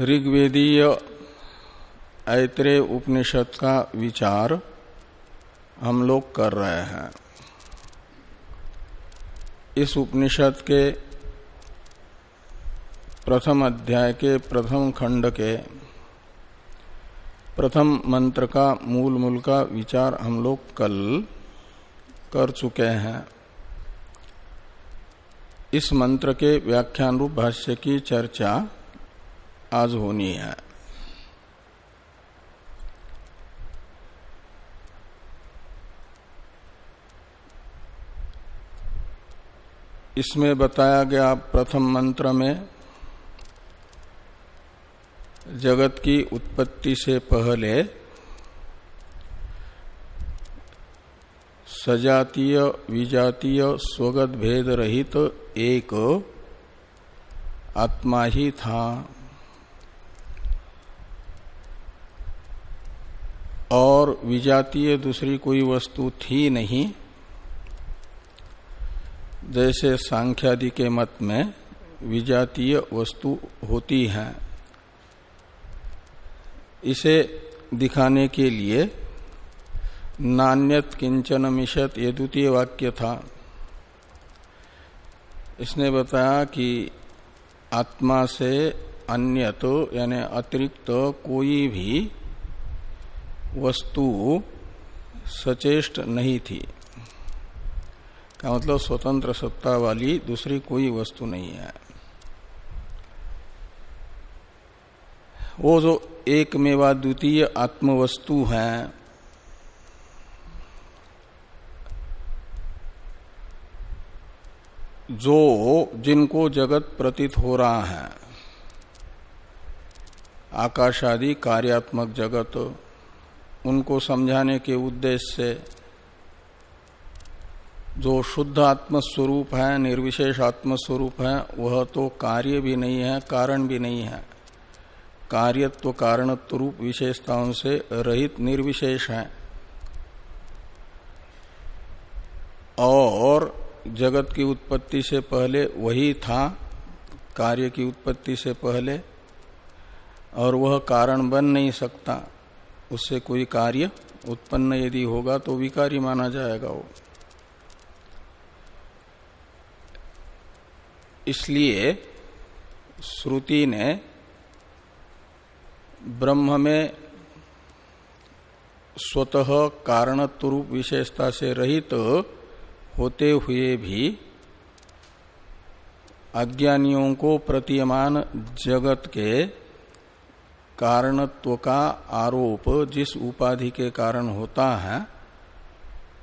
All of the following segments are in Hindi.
ऋग्वेदीय ऐत्रेय उपनिषद का विचार हम लोग कर रहे हैं। इस उपनिषद के प्रथम अध्याय के प्रथम खंड के प्रथम मंत्र का मूल मूल का विचार हम लोग कल कर चुके हैं। इस मंत्र के व्याख्यान रूप भाष्य की चर्चा आज होनी है। इसमें बताया गया प्रथम मंत्र में, जगत की उत्पत्ति से पहले सजातीय, विजातीय, स्वगत भेद रहित एक आत्मा ही था। और विजातीय दूसरी कोई वस्तु थी नहीं। जैसे सांख्यादि के मत में विजातीय वस्तु होती है। इसे दिखाने के लिए नान्यत किंचन मिशत ये द्वितीय वाक्य था। इसने बताया कि आत्मा से अन्यत यानी अतिरिक्त कोई भी वस्तु सचेष्ट नहीं थी। का मतलब स्वतंत्र सत्ता वाली दूसरी कोई वस्तु नहीं है। वो जो एक मेवा द्वितीय आत्मवस्तु है, जो जिनको जगत प्रतीत हो रहा है। आकाश आदि कार्यात्मक जगत उनको समझाने के उद्देश्य से जो शुद्ध आत्म स्वरूप है, निर्विशेष आत्म स्वरूप है, वह तो कार्य भी नहीं है, कारण भी नहीं है। कार्यत्व, कारणत्व रूप विशेषताओं से रहित निर्विशेष है। और जगत की उत्पत्ति से पहले वही था, कार्य की उत्पत्ति से पहले, और वह कारण बन नहीं सकता। उससे कोई कार्य उत्पन्न यदि होगा तो विकारी माना जाएगा वो। इसलिए श्रुति ने ब्रह्म में स्वतः कारणत्व रूप विशेषता से रहित तो होते हुए भी अज्ञानियों को प्रतीयमान जगत के कारणत्व का आरोप जिस उपाधि के कारण होता है,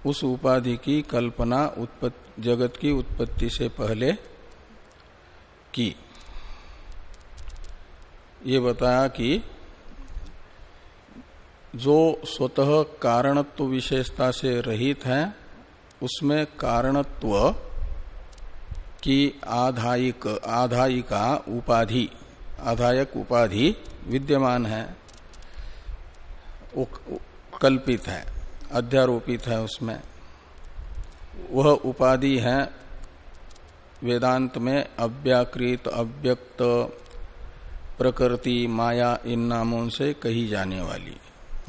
उस उपाधि की कल्पना जगत की उत्पत्ति से पहले की। ये बताया कि जो स्वतः कारणत्व विशेषता से रहित है, उसमें कारणत्व की आधायिक, आधायिका उपाधि आधायक उपाधि विद्यमान है कल्पित है, अध्यारोपित है उसमें। वह उपाधि है वेदांत में अव्याकृत, अव्यक्त, प्रकृति, माया, इन नामों से कही जाने वाली।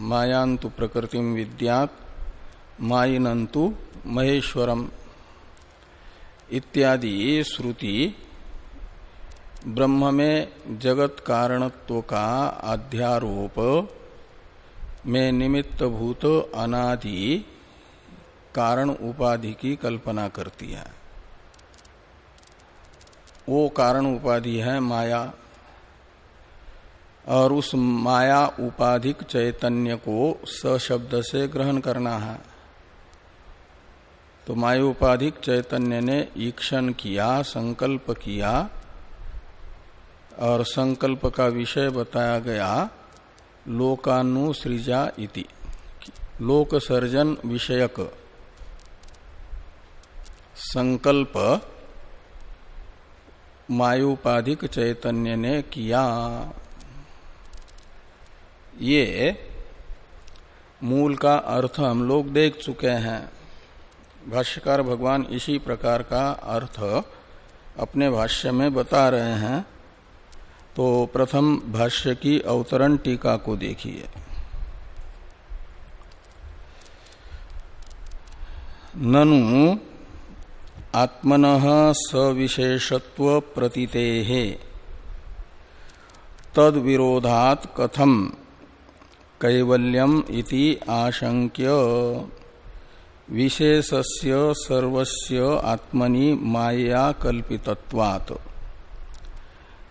मायांतु प्रकृति विद्यात माइनंतु महेश्वरम इत्यादि श्रुति ब्रह्म में जगत कारणत्व का अध्यारोप में निमित्त भूत अनादि कारण उपाधि की कल्पना करती है। वो कारण उपाधि है माया, और उस माया उपाधिक चैतन्य को सशब्द से ग्रहण करना है। तो मायोपाधिक चैतन्य ने ईक्षण किया, संकल्प किया और संकल्प का विषय बताया गया, लोकानुसृजा इति। लोक सर्जन विषयक। संकल्प, मायोपाधिक चैतन्य ने किया। ये मूल का अर्थ हम लोग देख चुके हैं। भाष्यकार भगवान इसी प्रकार का अर्थ अपने भाष्य में बता रहे हैं। तो प्रथम भाष्य की अवतरण टीका को देखिए। ननु आत्मन सविशेषत्व प्रतीते। तद विरोधात कथम कैवल्यम इति आशंक्य विशेषस्य सर्वस्य आत्मनि माया कल्पितत्वात्।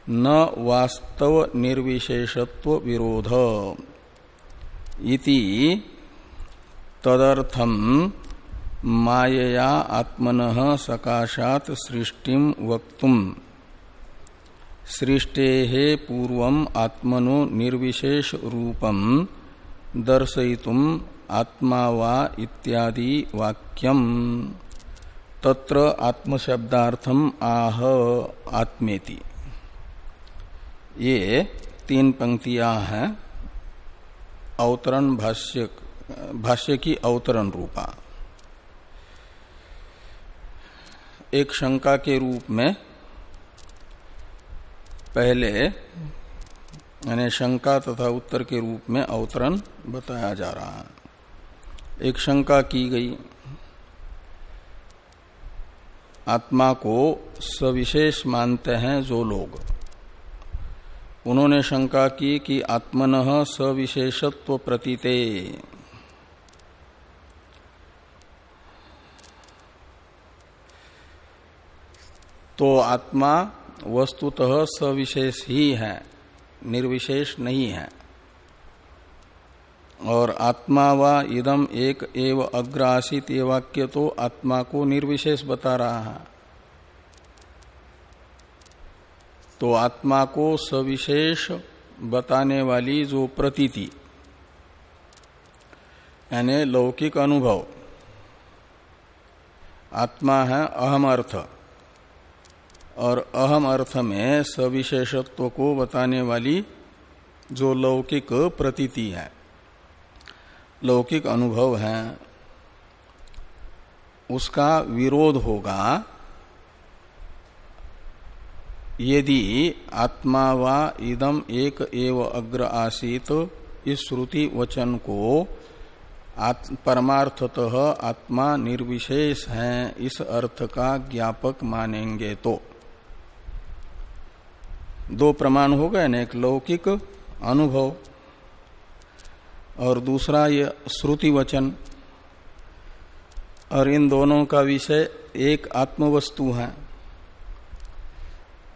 न वास्तव निर्विशेषत्व विरोध। इति तदर्थम मायया आत्मन सकाशात सृष्टि वक्तुम। सृष्टे पूर्व आत्मनो निर्विशेष रूपम दर्शयितुम आत्मा वा इत्यादि वाक्यम। तत्र आत्मशब्दार्थम आह आत्मेति। ये तीन पंक्तियाँ हैं, अवतरण भाष्य भाष्य की अवतरण रूपा। एक शंका के रूप में पहले, यानी शंका तथा उत्तर के रूप में अवतरण बताया जा रहा है। एक शंका की गई, आत्मा को सविशेष मानते हैं जो लोग। उन्होंने शंका की कि आत्मन सविशेषत्व प्रतीते। तो आत्मा वस्तुतः सविशेष ही है, निर्विशेष नहीं है। और आत्मा व इदम एक एव अग्र आसित ये वाक्य तो आत्मा को निर्विशेष बता रहा है। तो आत्मा को सविशेष बताने वाली जो प्रतीति, यानी लौकिक अनुभव। आत्मा है अहम अर्थ, और अहम अर्थ में सविशेषत्व को बताने वाली जो लौकिक प्रतीति है। लौकिक अनुभव है, उसका विरोध होगा यदि आत्मा वा इदम एक एव अग्र आसीत, इस श्रुति वचन को परमार्थतः आत्मा निर्विशेष है, इस अर्थ का ज्ञापक मानेंगे तो। दो प्रमाण हो गए ना, एक लौकिक अनुभव और दूसरा ये श्रुति वचन। और इन दोनों का विषय एक आत्मवस्तु है।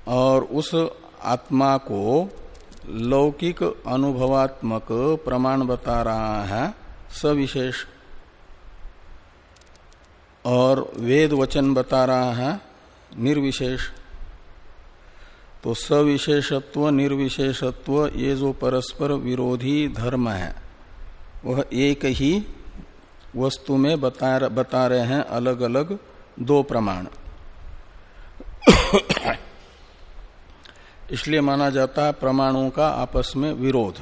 और उस आत्मा को लौकिक अनुभवात्मक प्रमाण बता रहा है, सविशेष। और वेद वचन बता रहा है, निर्विशेष। तो सविशेषत्व, निर्विशेषत्व, ये जो परस्पर विरोधी धर्म है, वह एक ही वस्तु में बता रहे हैं अलग अलग दो प्रमाण। इसलिए माना जाता है प्रमाणों का आपस में विरोध।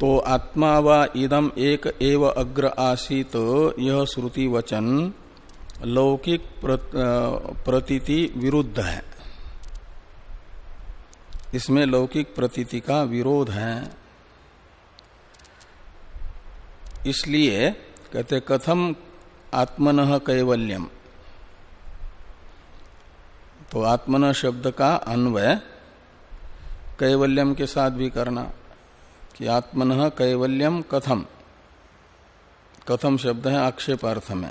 तो आत्मा व इदम एक एव अग्र आसीत, यह श्रुति वचन लौकिक प्रतीति विरुद्ध है। इसमें लौकिक प्रतीति का विरोध है। इसलिए कहते कथम आत्मन कैवल्यम। तो आत्मन शब्द का अन्वय कैवल्यम के साथ भी करना कि आत्मन कैवल्यम कथम। कथम शब्द है आक्षेप अर्थ में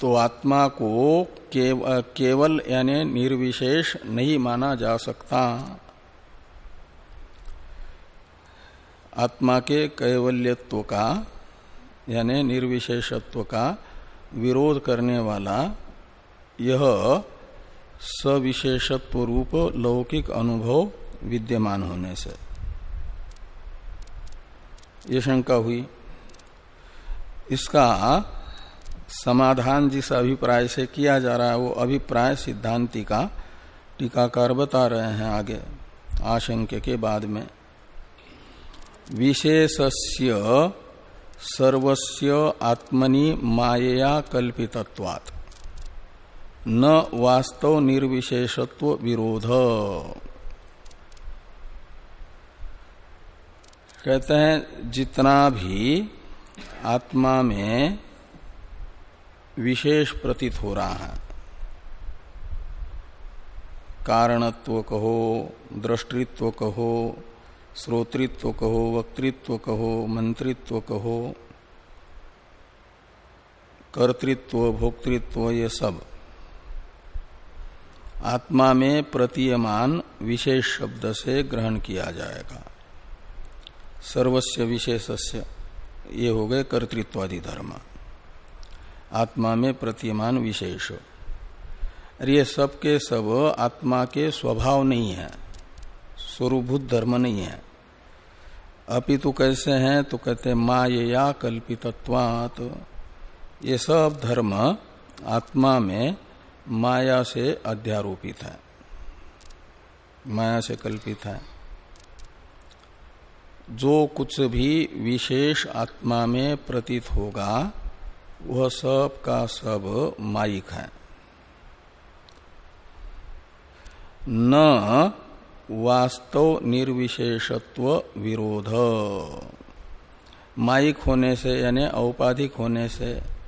तो आत्मा को केव, केवल यानी निर्विशेष नहीं माना जा सकता। आत्मा के कैवल्यत्व का यानी निर्विशेषत्व का विरोध करने वाला यह सविशेषत्व रूप लौकिक अनुभव विद्यमान होने से। ये शंका हुई। इसका समाधान जिस अभिप्राय से किया जा रहा है, वो अभिप्राय सिद्धांति का टीकाकार बता रहे हैं आगे, आशंक के बाद में। विशेषस्य सर्वस्य आत्मनि मायया कल्पितत्वात्। न वास्तव निर्विशेषत्व विरोध। कहते हैं, जितना भी आत्मा में विशेष प्रतीत हो रहा है, कारणत्व कहो, दृष्टित्व कहो, श्रोतृत्व कहो, वक्तृत्व कहो, मंत्रित्व कहो, कर्तृत्व, भोक्तृत्व, ये सब। आत्मा में प्रतीयमान विशेष शब्द से ग्रहण किया जाएगा। सर्वस्व विशेषस्य, ये हो गए कर्तृत्वादि धर्म। आत्मा में प्रतीयमान विशेष। और ये सब के सब आत्मा के स्वभाव नहीं है स्वरूभूत धर्म नहीं है। अपितु कैसे हैं तो कहते माया कल्पितत्वात। ये सब धर्म आत्मा में माया से अध्यारोपित है। माया से कल्पित है। जो कुछ भी विशेष आत्मा में प्रतीत होगा, वह सब का सब माइक है। न वास्तव निर्विशेषत्व विरोध। माइक होने से, यानी औपाधिक होने से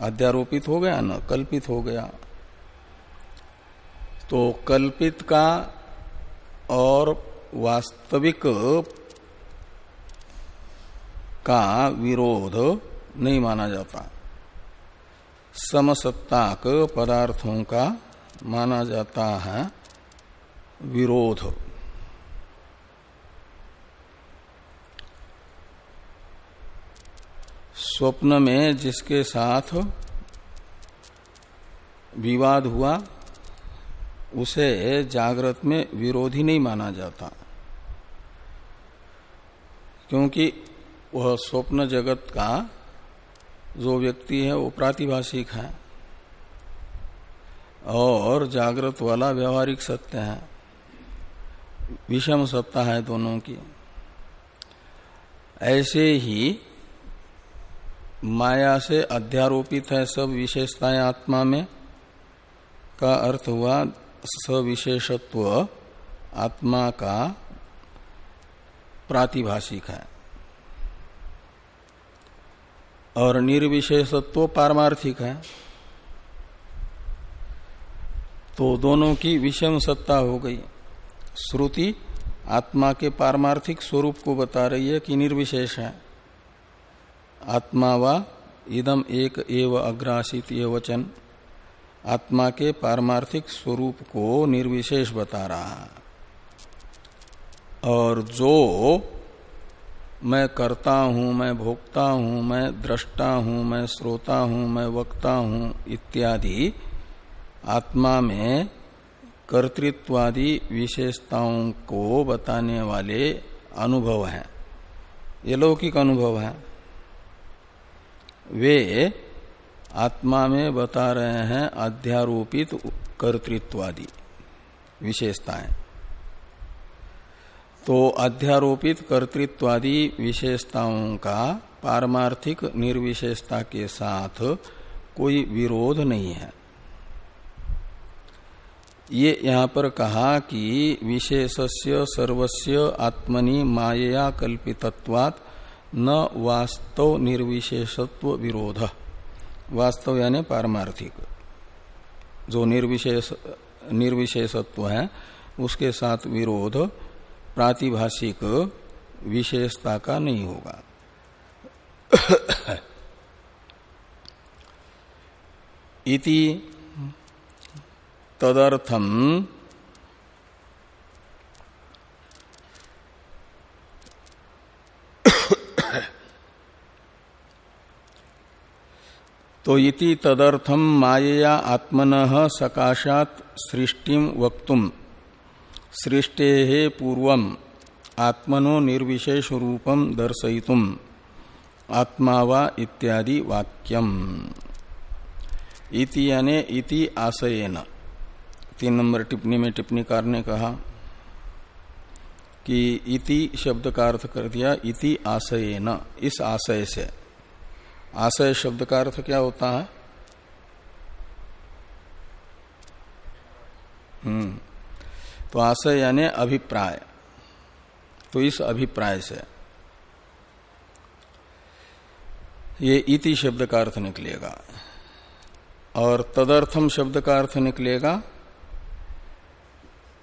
अध्यारोपित हो गया न, कल्पित हो गया। तो कल्पित का और वास्तविक का विरोध नहीं माना जाता। समसत्ताक पदार्थों का माना जाता है विरोध। स्वप्न में जिसके साथ विवाद हुआ, उसे जागृत में विरोधी नहीं माना जाता। क्योंकि वह स्वप्न जगत का जो व्यक्ति है, वो प्रातिभाषिक है और जागृत वाला व्यवहारिक सत्य है, विषम सत्ता है दोनों की। ऐसे ही माया से अध्यारोपित है सब विशेषताएँ आत्मा में का अर्थ हुआ सविशेषत्व, आत्मा का प्रातिभाषिक है। और निर्विशेषत्व पारमार्थिक है। तो दोनों की विषम सत्ता हो गई। श्रुति आत्मा के पारमार्थिक स्वरूप को बता रही है कि निर्विशेष है। आत्मा व इदम एक एव अग्रासित ये वचन। आत्मा के पारमार्थिक स्वरूप को निर्विशेष बता रहा है और जो मैं करता हूँ, मैं भोगता हूँ, मैं दृष्टा हूँ, मैं श्रोता हूँ, मैं वक्ता हूँ, इत्यादि आत्मा में कर्तृत्वादि विशेषताओं को बताने वाले अनुभव हैं। ये लौकिक अनुभव है। वे आत्मा में बता रहे हैं अध्यारोपित कर्तृत्वादि, विशेषताएँ। तो अध्यारोपित कर्तृत्वादि विशेषताओं का पारमार्थिक निर्विशेषता के साथ कोई विरोध नहीं है। ये यहाँ पर कहा कि विशेषस्य सर्वस्य आत्मनि मायया कल्पितत्वात् न वास्तव निर्विशेषत्व विरोध। वास्तव यानी पारमार्थिक। जो निर्विशेष निर्विशेषत्व है, उसके साथ विरोध, प्रातिभाषिक विशेषता का नहीं होगा। इति तदर्थम तो इति तदर्थम मायया आत्मन सकाशात सृष्टिम वक्तुम। सृष्टे पूर्व आत्मनो निर्विशेष रूपम दर्शयितुम। आत्मा वा इत्यादि वाक्यम। इति यानी इति आशयन। तीन नंबर टिप्पणी में टिप्पणीकार ने कहा कि इति शब्द का अर्थ कर दिया, इति आशयन, इस आशय से। आशय शब्द का अर्थ क्या होता है? हम्म। तो आशय यानी अभिप्राय। तो इस अभिप्राय से ये इति शब्द का अर्थ निकलेगा। और तदर्थम शब्द का अर्थ निकलेगा,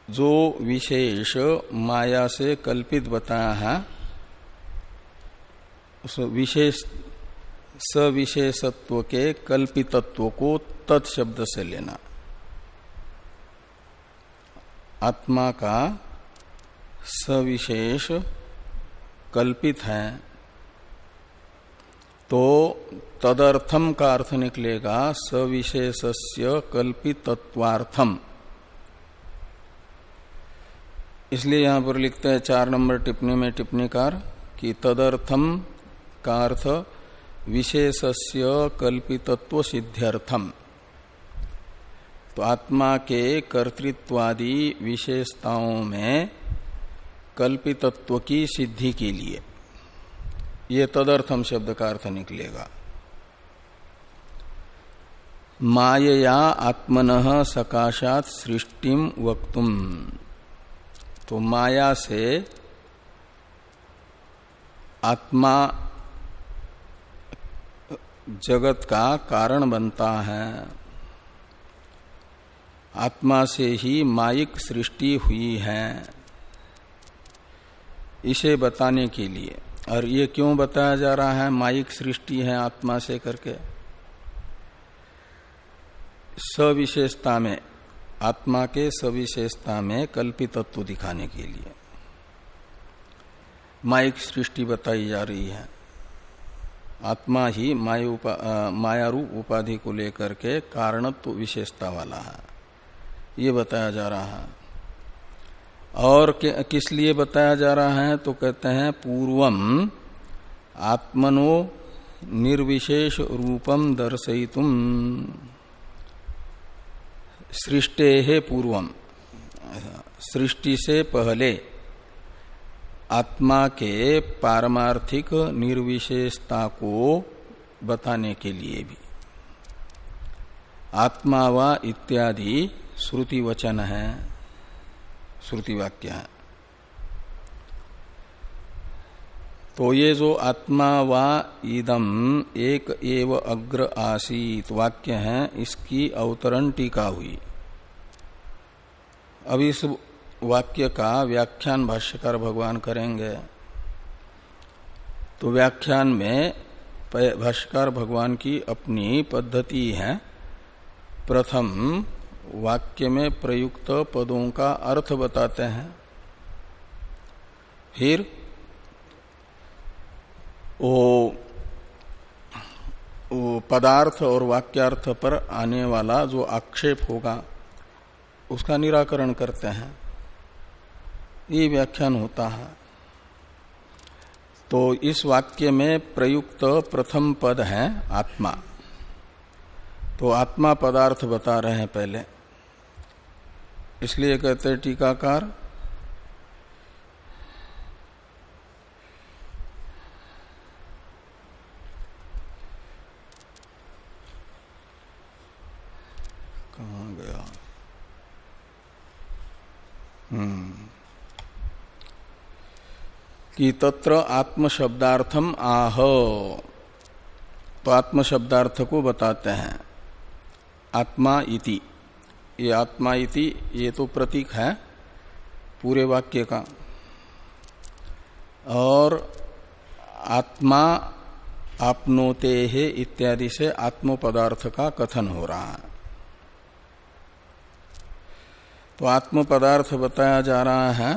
जो विशेष माया से कल्पित बताया है, उस विशेष सविशेषत्व के कल्पितत्व को तत्शब्द से लेना आत्मा का सविशेष कल्पित है तो तदर्थम का अर्थ निकलेगा सविशेषस्य कल्पितत्वार्थम। इसलिए यहाँ पर लिखते हैं चार नंबर टिप्पणी में टिप्पणीकार कि तदर्थम का अर्थ विशेषस्य कल्पितत्व सिद्ध्यर्थम तो आत्मा के कर्तृत्वादि विशेषताओं में कल्पितत्व की सिद्धि के लिए। ये तदर्थम शब्द का अर्थ निकलेगा। मायया आत्मन सकाशात सृष्टिम वक्तुम। तो माया से आत्मा जगत का कारण बनता है। आत्मा से ही माइक सृष्टि हुई है। इसे बताने के लिए। और ये क्यों बताया जा रहा है? माइक सृष्टि है आत्मा से करके। सविशेषता में, आत्मा के सविशेषता में कल्पित तत्व दिखाने के लिए। माइक सृष्टि बताई जा रही है। आत्मा ही माया रूप उपाधि को लेकर के कारणत्व विशेषता वाला है। ये बताया जा रहा है। और किस लिए बताया जा रहा है? तो कहते हैं, पूर्वम आत्मनो निर्विशेष रूपम दर्शयितुम। सृष्टे है पूर्वम। सृष्टि से पहले आत्मा के पारमार्थिक निर्विशेषता को बताने के लिए भी। आत्मा व इत्यादि श्रुति वचन है श्रुति वाक्य है। तो ये जो आत्मा वा इदम एक एव अग्र आसीत वाक्य है, इसकी अवतरण टीका हुई। अब इस वाक्य का व्याख्यान भाष्यकार भगवान करेंगे। तो व्याख्यान में भाष्यकार भगवान की अपनी पद्धति है। प्रथम वाक्य में प्रयुक्त पदों का अर्थ बताते हैं। फिर वो, पदार्थ और वाक्यार्थ पर आने वाला जो आक्षेप होगा उसका निराकरण करते हैं। ये व्याख्यान होता है। तो इस वाक्य में प्रयुक्त प्रथम पद है आत्मा। तो आत्मा पदार्थ बता रहे हैं पहले। इसलिए कहते टीकाकार कहा गया हम्म कि तत्र आत्म शब्दार्थम आह। तो आत्म शब्दार्थ को बताते हैं। आत्मा इति। ये आत्मा इति, ये तो प्रतीक है पूरे वाक्य का। और आत्मा आपनोते है इत्यादि से आत्म पदार्थ का कथन हो रहा है। तो आत्म पदार्थ बताया जा रहा है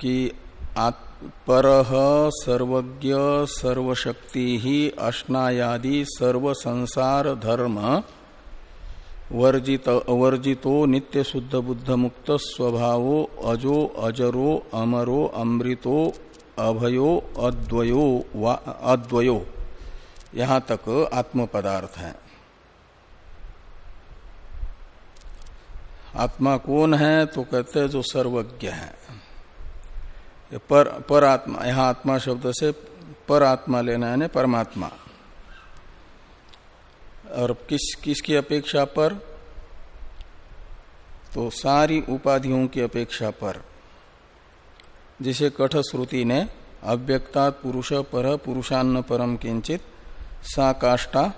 कि पर सर्वज्ञ सर्वशक्ति ही अश्नायादि सर्व संसार धर्म वर्जित वर्जितो नित्य शुद्ध बुद्ध मुक्त स्वभावो अजो अजरो अमरो अमृतो अभयो अद्वयो अद्वयो। यहाँ तक आत्म पदार्थ है। आत्मा कौन है? तो कहते हैं जो सर्वज्ञ है। पर पर आत्मा यहाँ आत्मा शब्द से पर आत्मा लेना है परमात्मा। और किस, किसकी अपेक्षा पर? तो सारी उपाधियों की अपेक्षा पर, जिसे कठ श्रुति ने अव्यक्ता पुरुष पर, पुरुषान्न परम किंचित सा काष्टा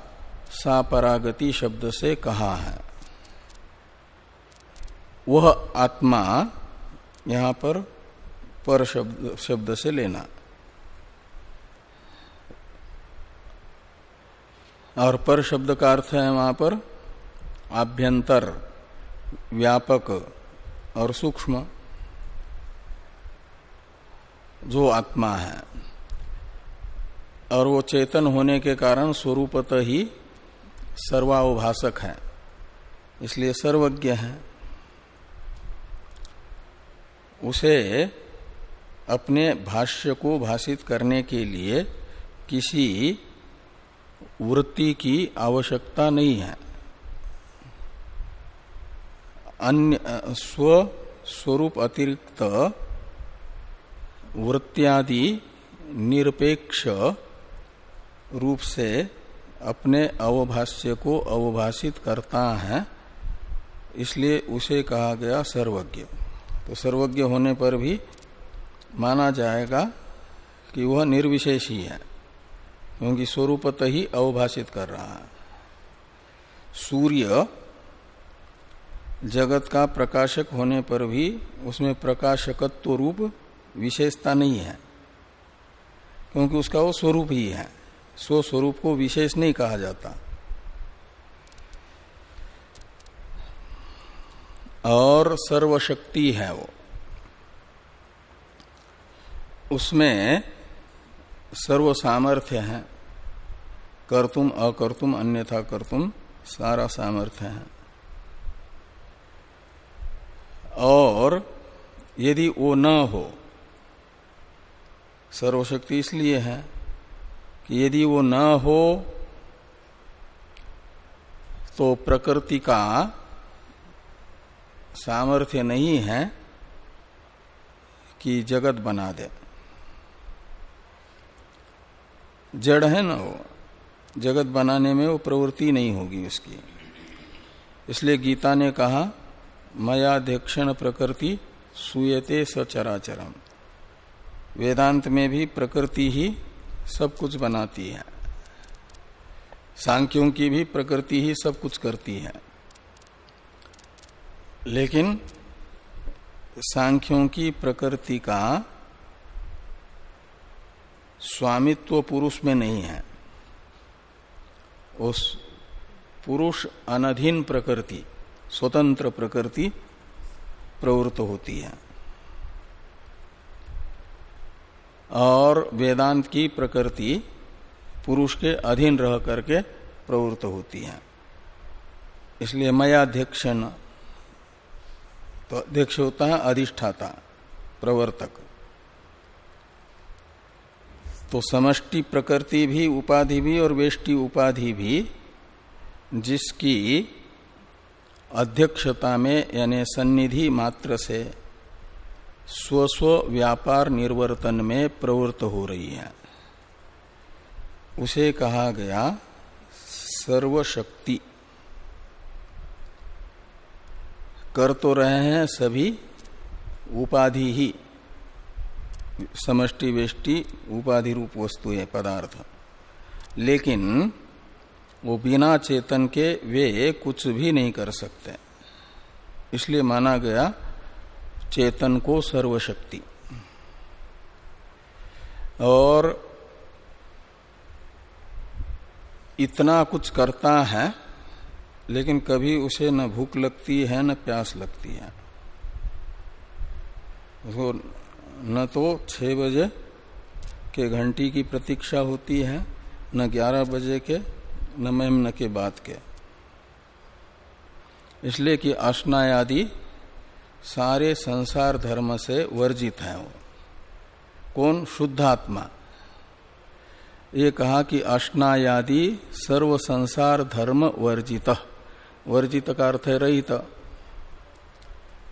सा परागति शब्द से कहा है। वह आत्मा यहाँ पर पर शब्द शब्द से लेना। और पर शब्द का अर्थ है वहाँ पर आभ्यंतर, व्यापक और सूक्ष्म। जो आत्मा है। और वो चेतन होने के कारण स्वरूपत ही सर्वावभाषक है। इसलिए सर्वज्ञ है। उसे अपने भाष्य को भाषित करने के लिए किसी वृत्ति की आवश्यकता नहीं है। अन्य स्व स्वरूप अतिरिक्त वृत्त्यादि निरपेक्ष रूप से अपने अवभाष्य को अवभाषित करता है, इसलिए उसे कहा गया सर्वज्ञ। तो सर्वज्ञ होने पर भी माना जाएगा कि वह निर्विशेष ही है क्योंकि स्वरूपत ही अवभाषित कर रहा है। सूर्य जगत का प्रकाशक होने पर भी उसमें प्रकाशकत्व रूप विशेषता नहीं है, क्योंकि उसका वो स्वरूप ही है। स्व स्वरूप को विशेष नहीं कहा जाता। और सर्वशक्ति है वो। उसमें सर्व सामर्थ्य है कर्तुम अकर्तुम अन्यथा कर्तुम सारा सामर्थ्य है। और यदि वो न हो, सर्वशक्ति इसलिए है कि यदि वो न हो तो प्रकृति का सामर्थ्य नहीं है कि जगत बना दे। जड़ है ना वो, जगत बनाने में वो प्रवृत्ति नहीं होगी उसकी। इसलिए गीता ने कहा मयाध्यक्षण प्रकृति सुयते सचराचरम। वेदांत में भी प्रकृति ही सब कुछ बनाती है। सांख्यों की भी प्रकृति ही सब कुछ करती है। लेकिन, सांख्यों की प्रकृति का स्वामित्व पुरुष में नहीं है। उस पुरुष अनधीन प्रकृति, स्वतंत्र प्रकृति प्रवृत्त होती है। और वेदांत की प्रकृति पुरुष के अधीन रह करके प्रवृत्त होती है। इसलिए मयाध्यक्षण तो अध्यक्ष होता है अधिष्ठाता, प्रवर्तक। तो समष्टि प्रकृति भी, उपाधि भी और वेष्टि उपाधि भी, जिसकी अध्यक्षता में, यानी सन्निधि मात्र से स्वस्व व्यापार निर्वर्तन में प्रवृत्त हो रही है। उसे कहा गया सर्वशक्ति। कर तो रहे हैं सभी, उपाधि ही। समष्टि वेष्टि उपाधि रूप वस्तु है, पदार्थ। लेकिन वो बिना चेतन के वे कुछ भी नहीं कर सकते। इसलिए माना गया चेतन को सर्वशक्ति। और इतना कुछ करता है, लेकिन कभी उसे न भूख लगती है, न प्यास लगती है। उसको न तो छह बजे के घंटी की प्रतीक्षा होती है, न ग्यारह बजे के, न मेमन के बाद के। इसलिए कि आदि सारे संसार धर्म से वर्जित है वो। कौन? शुद्धात्मा ये कहा कि अश्नायादि सर्व संसार धर्म वर्जित। वर्जित का अर्थ है रहित।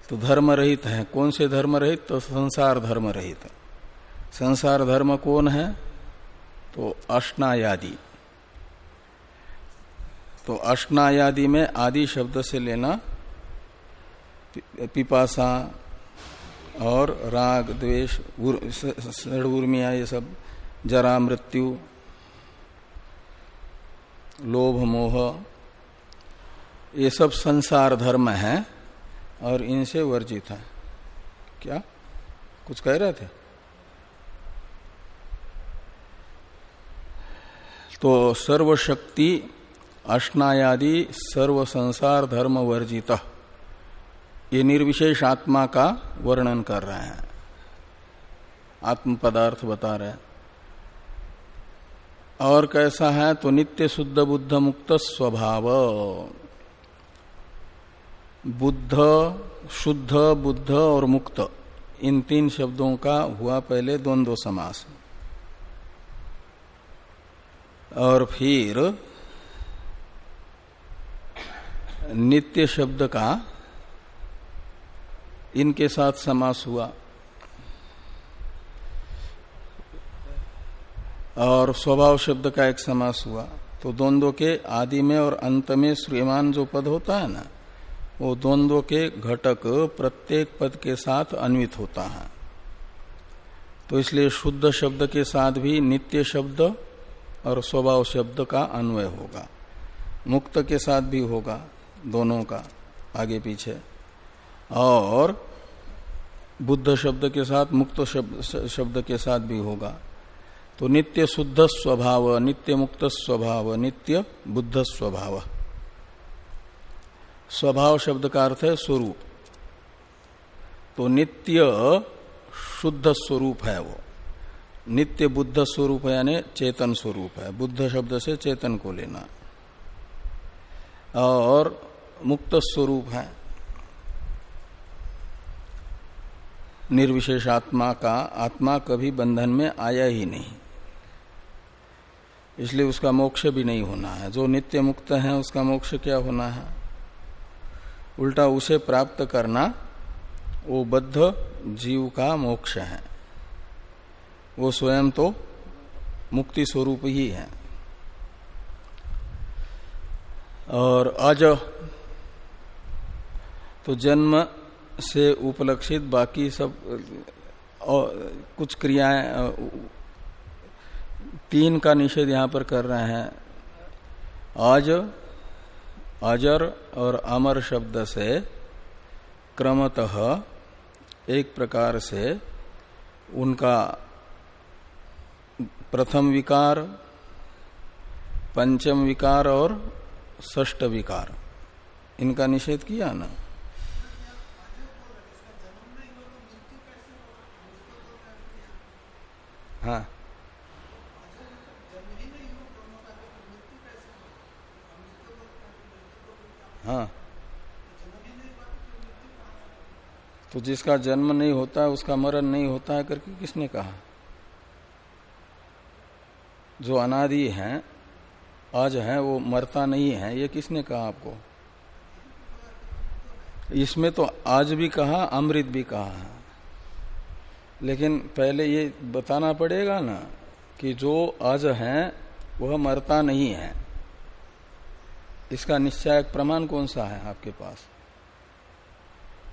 तो धर्म रहित है। कौन से धर्म रहित? तो संसार धर्म रहित संसार धर्म कौन है? तो अष्टायादि। तो अष्टायादि में आदि शब्द से लेना पिपासा और राग, द्वेष उर्मिया ये सब, जरा, मृत्यु, लोभ, मोह, ये सब संसार धर्म है। और इनसे वर्जित है। क्या? कुछ कह रहे थे? तो सर्वशक्ति, अष्टायादि सर्व संसार धर्म वर्जित। ये निर्विशेष आत्मा का वर्णन कर रहे हैं। आत्म पदार्थ बता रहे हैं। और कैसा है? तो नित्य शुद्ध बुद्ध मुक्त स्वभाव। बुद्ध, शुद्ध, बुद्ध और मुक्त, इन तीन शब्दों का हुआ पहले द्वंद्व समास। और फिर नित्य शब्द का इनके साथ समास हुआ। और स्वभाव शब्द का एक समास हुआ। तो द्वंद्व के आदि में और अंत में श्रीमान जो पद होता है ना वो द्वंद्व के घटक प्रत्येक पद के साथ अन्वित होता है। तो इसलिए शुद्ध शब्द के साथ भी नित्य शब्द और स्वभाव शब्द का अन्वय होगा। मुक्त के साथ भी होगा दोनों का आगे पीछे। और बुद्ध शब्द के साथ मुक्त शब्द, के साथ भी होगा। तो नित्य शुद्ध स्वभाव नित्य मुक्त स्वभाव नित्य बुद्ध स्वभाव। स्वभाव शब्द का अर्थ है स्वरूप। तो नित्य शुद्ध स्वरूप है वो। नित्य बुद्ध स्वरूप है यानी चेतन स्वरूप है। बुद्ध शब्द से चेतन को लेना। और मुक्त स्वरूप है। निर्विशेष आत्मा का, आत्मा कभी बंधन में आया ही नहीं। इसलिए उसका मोक्ष भी नहीं होना है। जो नित्य मुक्त है, उसका मोक्ष क्या होना है? उल्टा उसे प्राप्त करना, वो बद्ध जीव का मोक्ष है। वो स्वयं तो मुक्ति स्वरूप ही है। और अज तो जन्म से उपलक्षित बाकी सब, और कुछ क्रियाएँ, तीन का निषेध यहाँ पर कर रहे हैं। आज अजर और अमर शब्द से क्रमतः एक प्रकार से उनका प्रथम विकार, पंचम विकार और ष्ट विकार। इनका निषेध किया ना? हाँ। हाँ। तो जिसका जन्म नहीं होता है, उसका मरण नहीं होता है, करके किसने कहा? जो अनादि है, आज है, वो मरता नहीं है, ये किसने कहा आपको? इसमें तो आज भी कहा, अमृत भी कहा है। लेकिन पहले ये बताना पड़ेगा ना कि जो आज है, वह मरता नहीं है। इसका निश्चय प्रमाण कौन सा है आपके पास?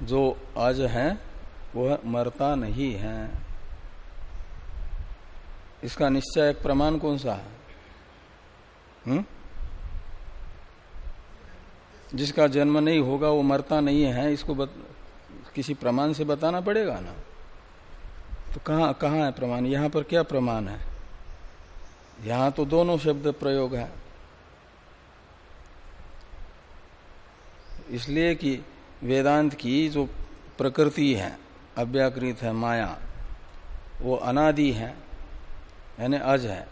जो आज है वह मरता नहीं है। इसका निश्चय प्रमाण कौन सा है? हुँ? जिसका जन्म नहीं होगा वो मरता नहीं है इसको बत, किसी प्रमाण से बताना पड़ेगा ना? तो कहा कहाँ है प्रमाण? यहाँ पर क्या प्रमाण है? यहाँ तो दोनों शब्द प्रयोग है। इसलिए कि वेदांत की जो प्रकृति है, अव्याकृत है, माया, वो अनादि है, यानी अज है।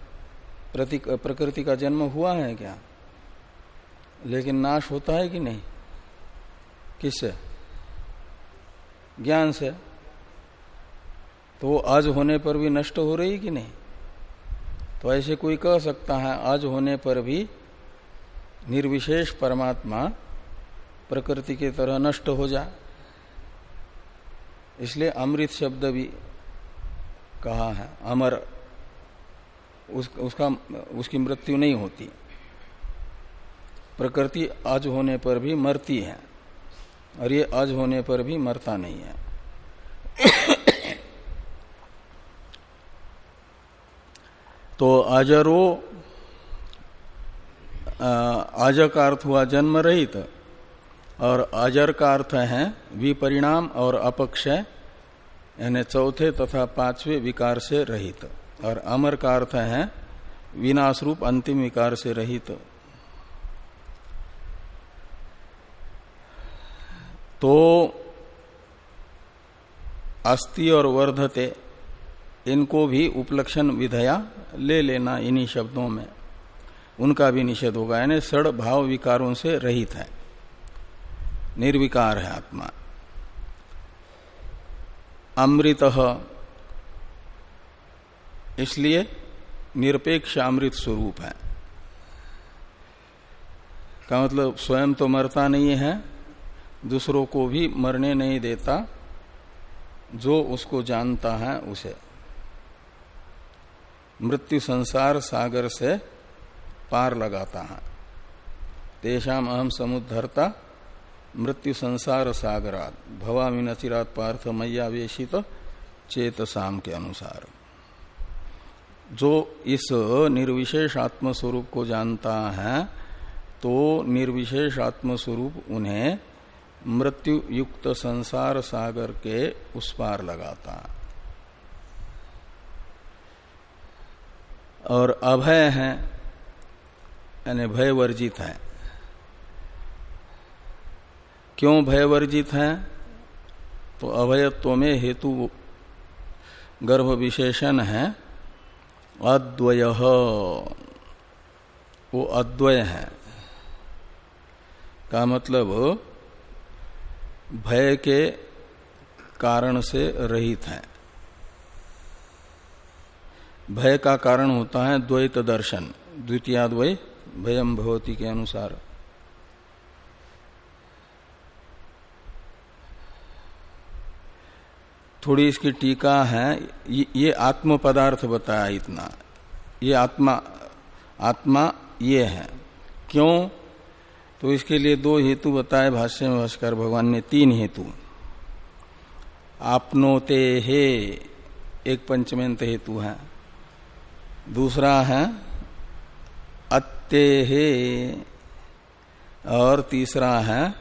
प्रकृति का जन्म हुआ है क्या? लेकिन नाश होता है कि नहीं? किससे? ज्ञान से। तो वो आज होने पर भी नष्ट हो रही कि नहीं? तो ऐसे कोई कह सकता है, आज होने पर भी निर्विशेष परमात्मा प्रकृति की तरह नष्ट हो जाए इसलिए अमृत शब्द भी कहा है अमर। उस, उसका उसकी मृत्यु नहीं होती। प्रकृति आज होने पर भी मरती है और ये अज होने पर भी मरता नहीं है। तो अजरो अज का अर्थ हुआ जन्म रहित। और अजर का अर्थ है विपरिणाम और अपक्षय, यानी चौथे तथा पांचवे विकार से रहित। और अमर का अर्थ है विनाश रूप अंतिम विकार से रहित। तो अस्ति और वर्धते, इनको भी उपलक्षण विधया ले लेना इन्हीं शब्दों में। उनका भी निषेध होगा, यानी सड़ भाव विकारों से रहित है। निर्विकार है आत्मा। अमृत। इसलिए निरपेक्ष अमृत स्वरूप है। का मतलब स्वयं तो मरता नहीं है, दूसरों को भी मरने नहीं देता, जो उसको जानता है उसे। मृत्यु संसार सागर से पार लगाता है। तेषाम अहम समुद्धरता मृत्यु संसार सागरात, भवामी नचिरात पार्थ मैयावेशित चेतसाम के अनुसार। जो इस निर्विशेष आत्म स्वरूप को जानता है तो निर्विशेष आत्म स्वरूप उन्हें मृत्यु युक्त संसार सागर के उस पार लगाता। और अभय है, यानी भय वर्जित है। क्यों भय वर्जित है? तो अभयत्व में हेतु गर्भ विशेषण है। अद्वय। वो अद्वय है। का मतलब भय के कारण से रहित है। भय का कारण होता है द्वैत दर्शन। द्वितीयाद्वय भयम भवती के अनुसार। थोड़ी इसकी टीका है, ये आत्म पदार्थ बताया इतना। ये आत्मा आत्मा ये है। क्यों? तो इसके लिए दो हेतु बताए भाष्य में भास्कर भगवान ने, तीन हेतु। आपनोते हे, एक पंचमेंत हेतु है। दूसरा है, अत्ते हे, और तीसरा है,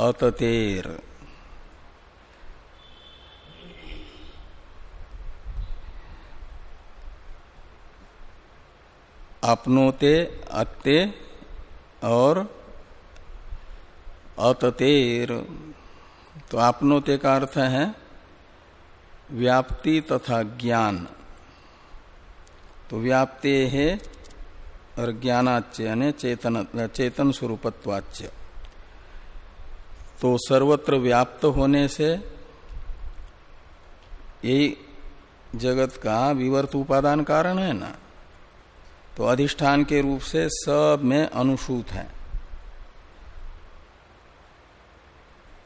अततेर। अपनोते, अत्ते और अततेर। तो आपनोते का अर्थ है व्याप्ति तथा ज्ञान। तो व्याप्ते है और ज्ञानाच्य यानी चेतन चेतन स्वरूपत्वाच्य तो सर्वत्र व्याप्त होने से यही जगत का विवर्त उपादान कारण है ना। तो अधिष्ठान के रूप से सब में अनुसूत है।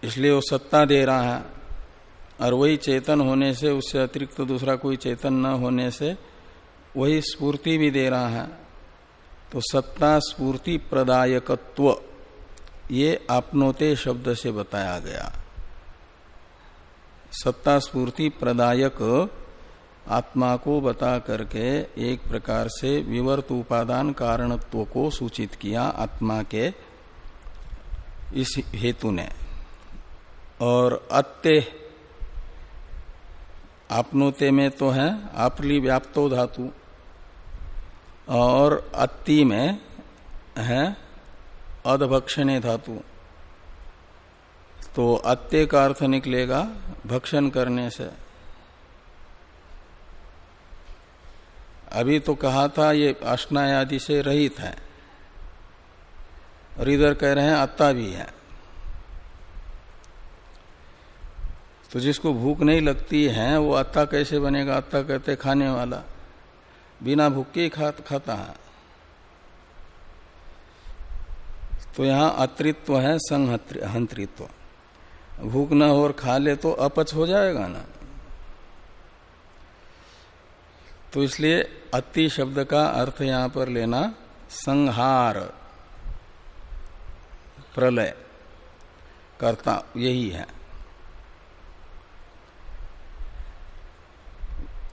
इसलिए वो सत्ता दे रहा है और वही चेतन होने से, उससे अतिरिक्त तो दूसरा कोई चेतन न होने से वही स्फूर्ति भी दे रहा है। तो सत्ता स्फूर्ति प्रदायकत्व, ये आपनोते शब्द से बताया गया। सत्ता स्फूर्ति प्रदायक आत्मा को बता करके एक प्रकार से विवर्त उपादान कारणत्व को सूचित किया आत्मा के इस हेतु ने। और अत्य आपनोते में तो है, आपली व्याप्तो धातु। और अति में है अधभक्षणे धातु। तो अत्य का अर्थ निकलेगा भक्षण करने से। अभी तो कहा था ये अष्टाय आदि से रहित है। और इधर कह रहे हैं अत्ता भी है। तो जिसको भूख नहीं लगती है वो अत्ता कैसे बनेगा? अत्ता कहते खाने वाला। बिना भूख के खा, खाता है। तो यहाँ अतृत्व है संहंत्रित्व भूख न हो और खा ले तो अपच हो जाएगा ना। तो इसलिए अति शब्द का अर्थ यहाँ पर लेना संहार, प्रलय, करता, यही है।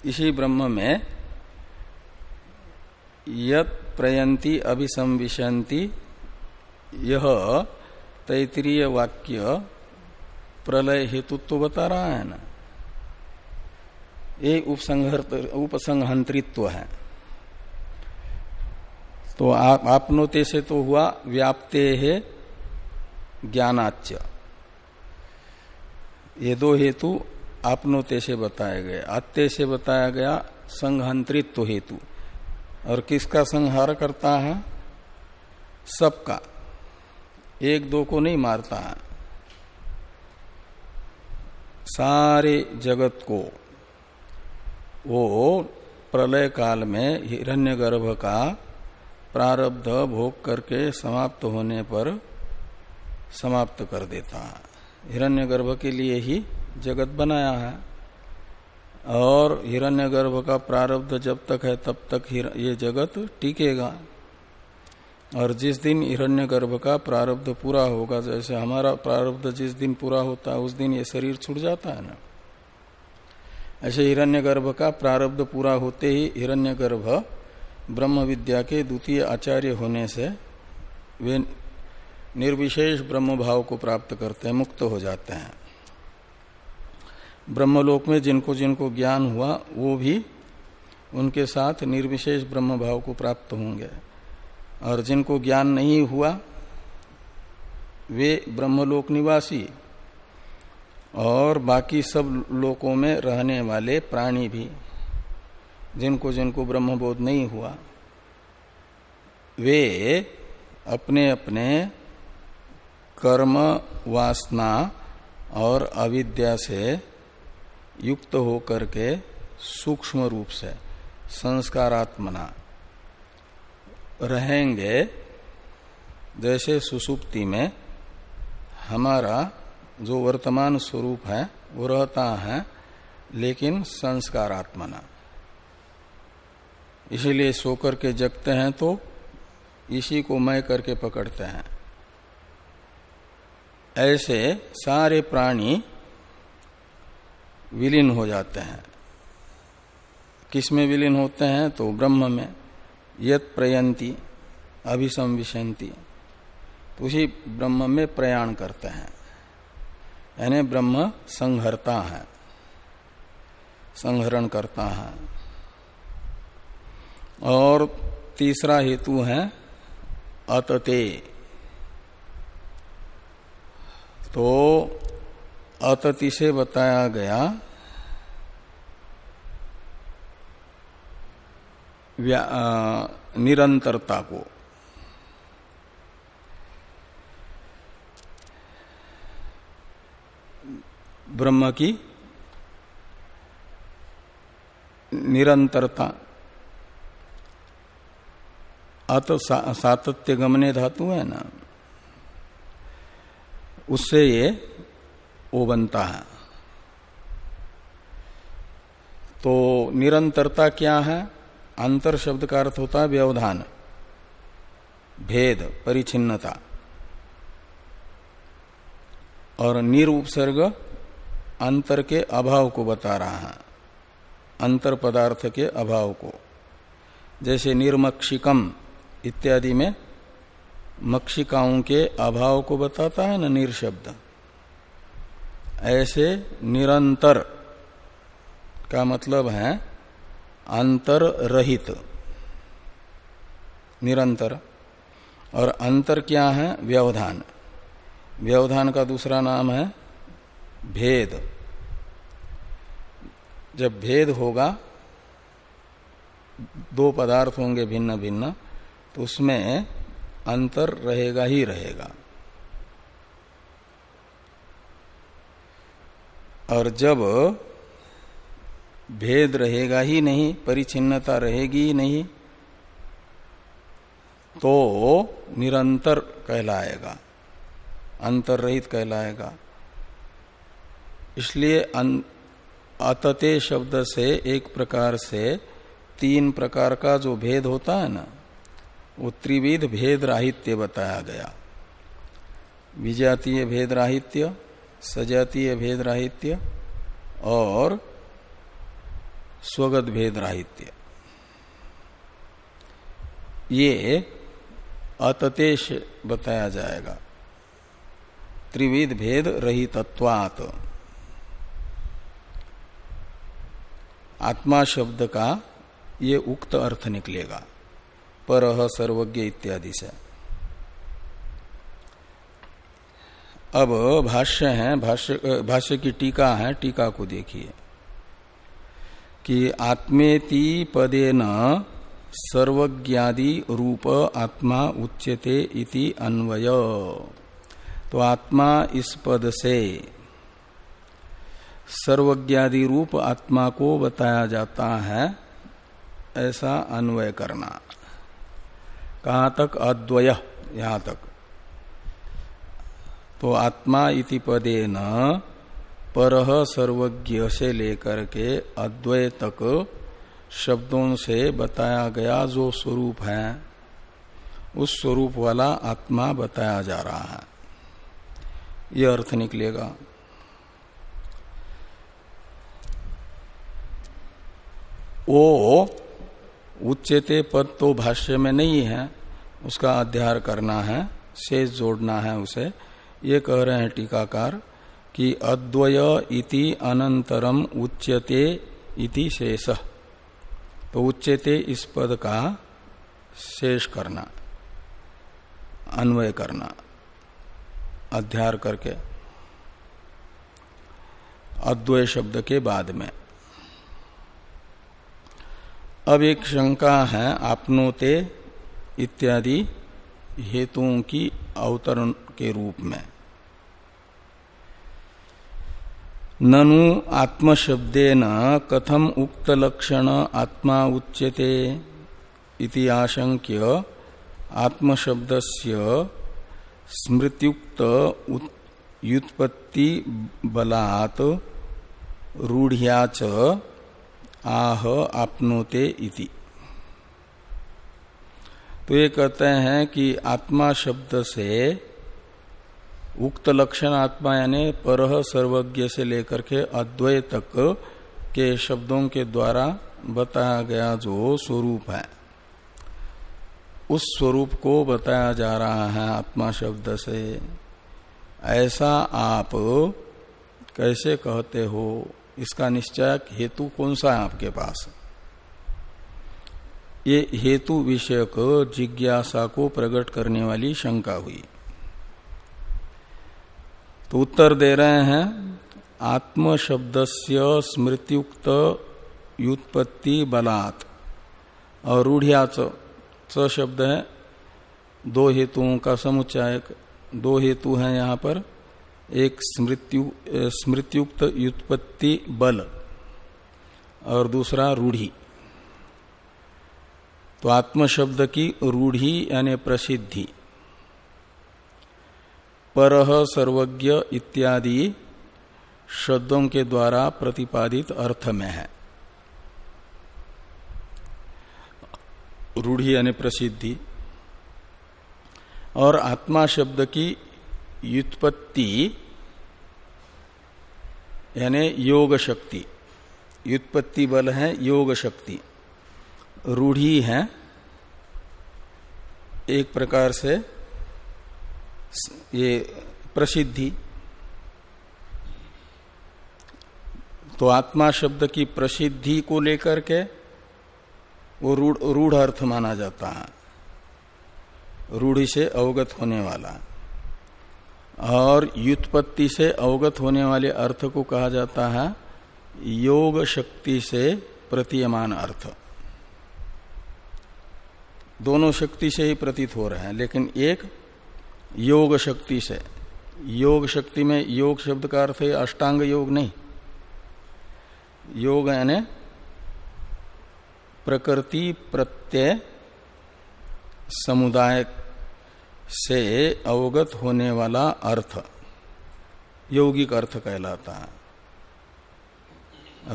इसी ब्रह्म में यत प्रयंती अभिसंविशंति, यह तैतरीय वाक्य प्रलय हेतुत्व तो बता रहा है ना। ये उपसंहंत्रित्व है। तो आप, आपनोते से तो हुआ व्याप्ते है ज्ञानाच्य। ये दो हेतु आपनोते से बताए गए। आत्ते से बताया गया संघंत्रित्व हेतु। और किसका संहार करता है? सबका। एक दो को नहीं मारता है। सारे जगत को। वो प्रलय काल में हिरण्यगर्भ का प्रारब्ध भोग करके समाप्त होने पर समाप्त कर देता। है हिरण्यगर्भ के लिए ही जगत बनाया है। और हिरण्यगर्भ का प्रारब्ध जब तक है, तब तक ये जगत टिकेगा। और जिस दिन हिरण्यगर्भ का प्रारब्ध पूरा होगा, जैसे हमारा प्रारब्ध जिस दिन पूरा होता है, उस दिन ये शरीर छूट जाता है ना। ऐसे हिरण्यगर्भ का प्रारब्ध पूरा होते ही हिरण्यगर्भ ब्रह्म विद्या के द्वितीय आचार्य होने से वे निर्विशेष ब्रह्म भाव को प्राप्त करते हैं, मुक्त हो जाते हैं। ब्रह्मलोक में जिनको जिनको ज्ञान हुआ, वो भी उनके साथ निर्विशेष ब्रह्म भाव को प्राप्त होंगे। और जिनको ज्ञान नहीं हुआ, वे ब्रह्मलोक निवासी और बाकी सब लोकों में रहने वाले प्राणी भी, जिनको जिनको ब्रह्मबोध नहीं हुआ, वे अपने अपने कर्म वासना और अविद्या से युक्त होकर के सूक्ष्म रूप से संस्कारात्मना रहेंगे। जैसे सुसुप्ति में हमारा जो वर्तमान स्वरूप है, वो रहता है, लेकिन संस्कारात्मना। इसीलिए सोकर के जगते हैं तो इसी को मैं करके पकड़ते हैं। ऐसे सारे प्राणी विलीन हो जाते हैं। किसमें विलीन होते हैं? तो ब्रह्म में। यत प्रयंती, अभिसंविशंती। तो उसी ब्रह्म में प्रयाण करते हैं। यानी ब्रह्म संहरता है संहरण करता है। और तीसरा हेतु है अतते। तो अतति से बताया गया निरंतरता को। ब्रह्म की निरंतरता। अत सा, सातत्य गमने धातु है ना। उससे ये वो बनता है। तो निरंतरता क्या है? अंतर शब्द का अर्थ होता है व्यवधान। भेद परिचिन्नता। और निरुपसर्ग अंतर के अभाव को बता रहा है। अंतर पदार्थ के अभाव को। जैसे निर्मक्षिकम इत्यादि में मक्षिकाओं के अभाव को बताता है न निर्शब्द। ऐसे निरंतर का मतलब है अंतर रहित। निरंतर। और अंतर क्या है? व्यवधान। व्यवधान का दूसरा नाम है भेद। जब भेद होगा, दो पदार्थ होंगे भिन्न भिन्न तो उसमें अंतर रहेगा ही रहेगा। और जब भेद रहेगा ही नहीं परिचिन्नता रहेगी ही नहीं तो निरंतर कहलाएगा अंतर रहित कहलाएगा। इसलिए अतते शब्द से एक प्रकार से तीन प्रकार का जो भेद होता है ना, वो त्रिविध भेद राहित्य बताया गया। विजातीय भेद राहित्य, सजातीय भेद राहित्य और स्वगत भेद राहित्य। ये अततेश बताया जाएगा। त्रिविध भेद रहितत्वात। आत्मा शब्द का ये उक्त अर्थ निकलेगा। पर सर्वज्ञ इत्यादि से। अब भाष्य है, भाष्य भाष्य की टीका है, टीका को देखिए। कि आत्मेति पदेन सर्वज्ञादि रूप आत्मा उच्यते इति अन्वय। तो आत्मा इस पद से सर्वज्ञादि रूप आत्मा को बताया जाता है, ऐसा अन्वय करना। कहा तक? अद्वय, यहाँ तक। तो आत्मा इति पदे न पर सर्वज्ञ से लेकर के अद्वय तक शब्दों से बताया गया जो स्वरूप है, उस स्वरूप वाला आत्मा बताया जा रहा है। यह अर्थ निकलेगा। ओ, उच्चते पद तो भाष्य में नहीं है, उसका अध्यार करना है, शेष जोड़ना है उसे। ये कह रहे हैं टीकाकार कि अद्वय इति अनंतरम उच्यते इति शेष। तो उच्यते इस पद का शेष करना, अन्वय करना, अध्यार करके। अद्वय शब्द के बाद में। अब एक शंका है, आपनोते इत्यादि हेतुओं की अवतरण के रूप में। ननु आत्मशब्देन कथम उक्त लक्षण आत्मा उच्यते इति आशंक्य आत्मशब्दस्य स्मृत्युक्त युत्पत्ति बलात् रूढ़िया आह आपनोते इति। तो ये कहते हैं कि आत्मा शब्द से उक्त लक्षण आत्मा यानी पर सर्वज्ञ से लेकर के अद्वय तक के शब्दों के द्वारा बताया गया जो स्वरूप है, उस स्वरूप को बताया जा रहा है आत्मा शब्द से। ऐसा आप कैसे कहते हो? इसका निश्चय हेतु कौन सा है आपके पास? ये हेतु विषयक जिज्ञासा को प्रकट करने वाली शंका हुई। तो उत्तर दे रहे हैं आत्म से स्मृतियुक्त युत्पत्ति बलात्। और रूढ़िया च शब्द है, दो हेतुओं का समुच्चायक, दो हेतु हैं यहाँ पर। एक स्मृत्यु स्मृत्युक्त युत्पत्ति बल और दूसरा रूढ़ी। तो आत्म शब्द की रूढ़ी यानी प्रसिद्धि। पर सर्वज्ञ इत्यादि शब्दों के द्वारा प्रतिपादित अर्थ में है। रूढ़ी यानी प्रसिद्धि। और आत्मा शब्द की युत्पत्ति यानी योग शक्ति युत्पत्ति बल है योग शक्ति रूढ़ी है, एक प्रकार से ये प्रसिद्धि। तो आत्मा शब्द की प्रसिद्धि को लेकर के वो रूढ़ अर्थ माना जाता है। रूढ़ी से अवगत होने वाला। और युत्पत्ति से अवगत होने वाले अर्थ को कहा जाता है योग शक्ति से प्रतीयमान अर्थ। दोनों शक्ति से ही प्रतीत हो रहे हैं, लेकिन एक योग शक्ति से। योग शक्ति में योग शब्द का अर्थ है अष्टांग योग नहीं। योग यानी प्रकृति प्रत्यय समुदाय से अवगत होने वाला अर्थ, यौगिक अर्थ कहलाता है।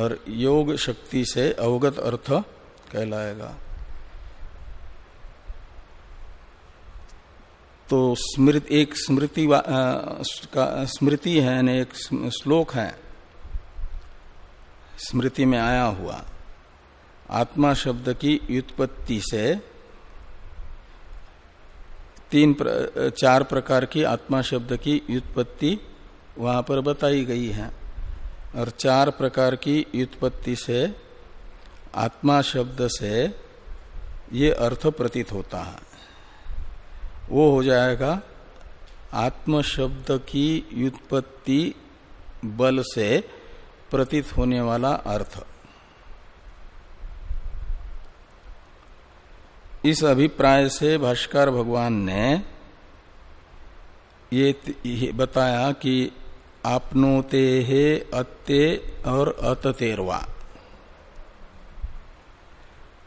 और योग शक्ति से अवगत अर्थ कहलाएगा। तो स्मृति, एक स्मृति का, स्मृति है, यानी एक श्लोक है। स्मृति में आया हुआ, आत्मा शब्द की व्युत्पत्ति से तीन प्र, चार प्रकार की आत्मा शब्द की व्युत्पत्ति वहाँ पर बताई गई है। और चार प्रकार की व्युत्पत्ति से आत्मा शब्द से ये अर्थ प्रतीत होता है। वो हो जाएगा आत्म शब्द की व्युत्पत्ति बल से प्रतीत होने वाला अर्थ। इस अभिप्राय से भाष्कर भगवान ने ये बताया कि आपनोते है अत्ते और अततेरवा।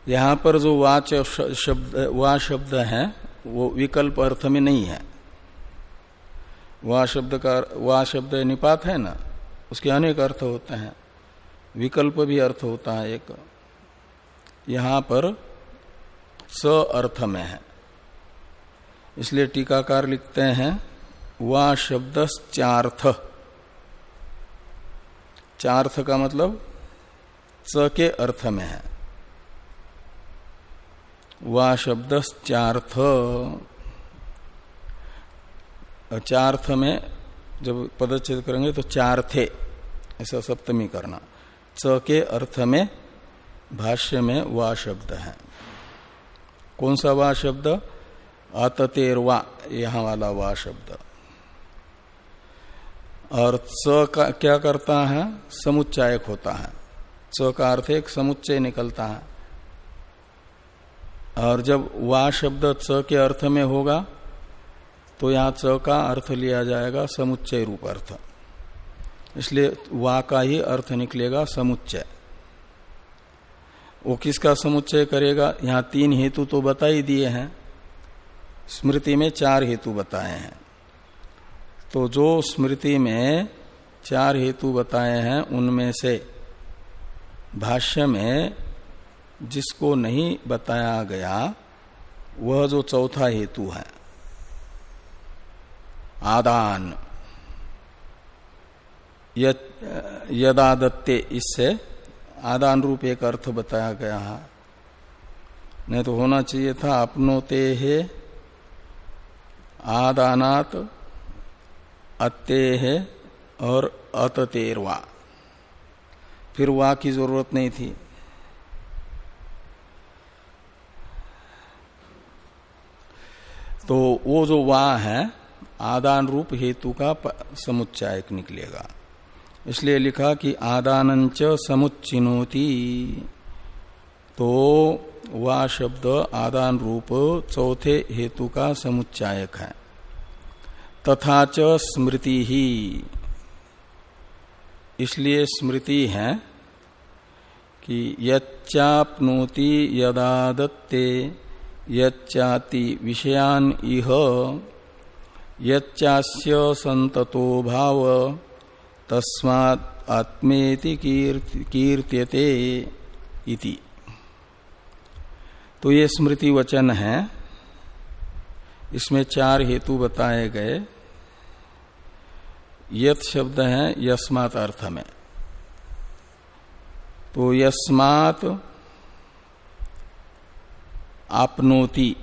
यहाँ पर जो वाच शब्द, वा शब्द है, वो विकल्प अर्थ में नहीं है। वा शब्द का वा शब्द निपात है ना? उसके अनेक अर्थ होते हैं। विकल्प भी अर्थ होता है एक। यहाँ पर स अर्थ में है इसलिए टीकाकार लिखते हैं, वा शब्द चार्थ चार्थ का मतलब स के अर्थ में है वा शब्द चार्थ चार्थ में जब पदच्छेद करेंगे तो चार थे ऐसा सप्तमी करना। च के अर्थ में भाष्य में वा शब्द है। कौन सा वा शब्द? अततेरवा यहाँ वाला वा शब्द। और च का क्या करता है? समुच्चायक होता है। च का अर्थ एक समुच्चय निकलता है। और जब वा शब्द च के अर्थ में होगा तो यहाँ च का अर्थ लिया जाएगा समुच्चय रूप अर्थ। इसलिए वा का ही अर्थ निकलेगा समुच्चय। वो किसका समुच्चय करेगा? यहाँ तीन हेतु तो बता ही दिए हैं। स्मृति में चार हेतु बताए हैं। तो जो स्मृति में चार हेतु बताए हैं, उनमें से भाष्य में जिसको नहीं बताया गया, वह जो चौथा हेतु है, आदान। यदादत्ते, इससे आदान रूप एक अर्थ बताया गया है। नहीं तो होना चाहिए था अपनोते है, आदानात, अत्ते है और अततेरवा। फिर वा की ज़रूरत नहीं थी। तो वो जो वा है आदान रूप हेतु का समुच्चायक निकलेगा। इसलिए लिखा कि आदान समुच्चिनोती। तो वह शब्द आदान रूप चौथे हेतु का समुच्चायक है। तथा च स्मृति ही। इसलिए स्मृति है कि यच्चापनोति यदादत्ते, यच्चाति विषयान इह, यच्चास्य संततो भाव तस्मात् आत्मेति कीर्त्यते इति। तो ये स्मृति वचन है, इसमें चार हेतु बताए गए। यत शब्द है, यस्मात अर्थ में तो यस्मात आपनोति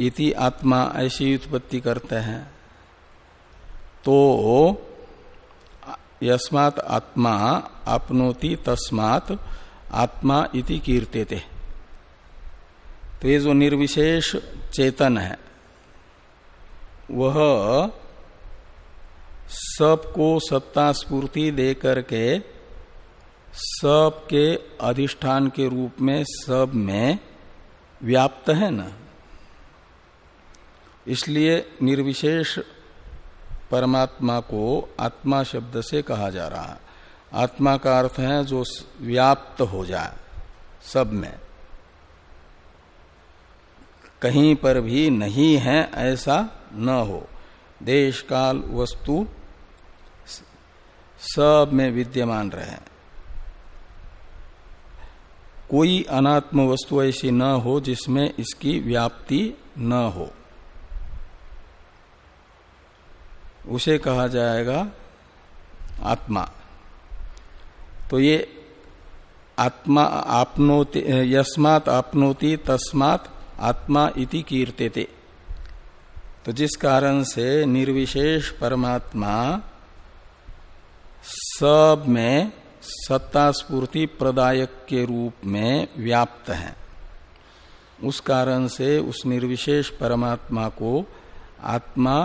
इति आत्मा ऐसी उत्पत्ति करते हैं। तो यस्मात आत्मा आपनोति तस्मात आत्मा इति कीर्तेते। तो ये जो निर्विशेष चेतन है, वह सबको सत्ता स्पूर्ति दे करके सबके अधिष्ठान के रूप में, सब में व्याप्त है ना। इसलिए निर्विशेष परमात्मा को आत्मा शब्द से कहा जा रहा है। आत्मा का अर्थ है जो व्याप्त हो जाए सब में। कहीं पर भी नहीं है ऐसा न हो। देश काल वस्तु सब में विद्यमान रहे। कोई अनात्म वस्तु ऐसी न हो जिसमें इसकी व्याप्ति न हो। उसे कहा जाएगा आत्मा। तो ये आत्मा आपनोति, यस्मात आपनोति, तस्मात आत्मा इति कीर्ते तो जिस कारण से निर्विशेष परमात्मा सब में सत्ता स्पूर्ति प्रदायक के रूप में व्याप्त है, उस कारण से उस निर्विशेष परमात्मा को आत्मा